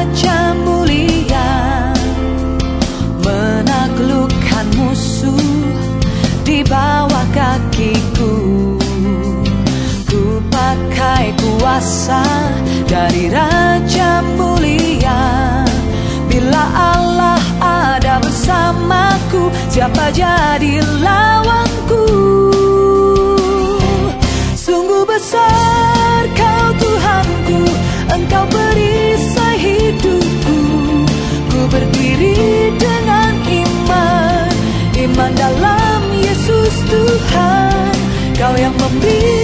Raja mulia Menaklukkan musuh Di bawah kakiku. Ku pakai kuasa Dari Raja mulia. Bila Allah ada bersamaku Siapa jadilah yang memilih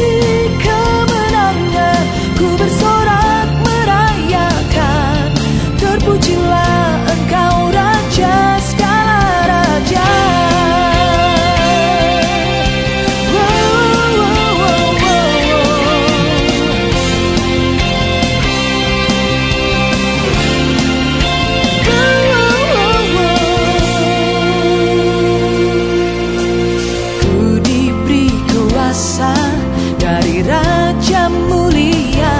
Raja Mulia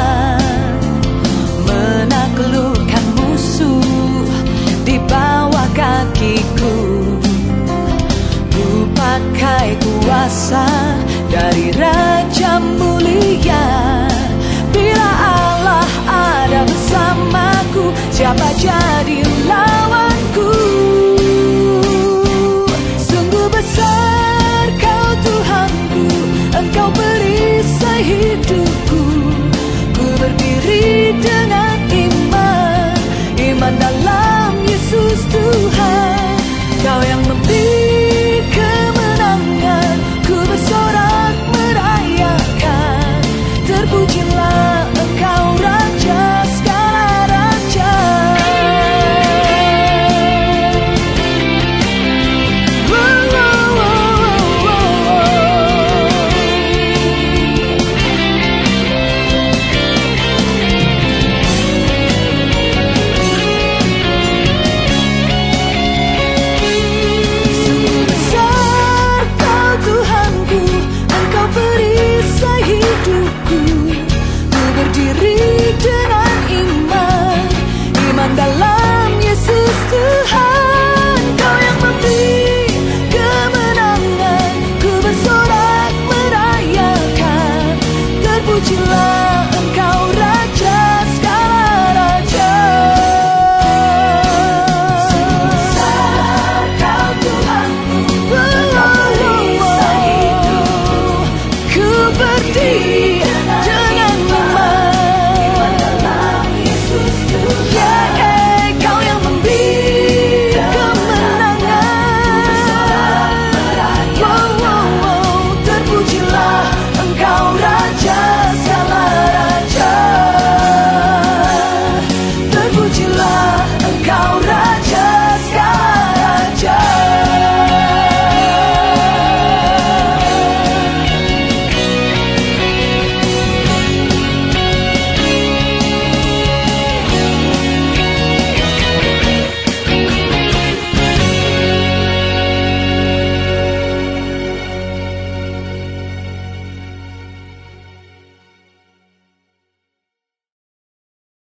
Menaklukkan musuh di bawah kakiku. Ku pakai kuasa dari Raja Mulia to hide.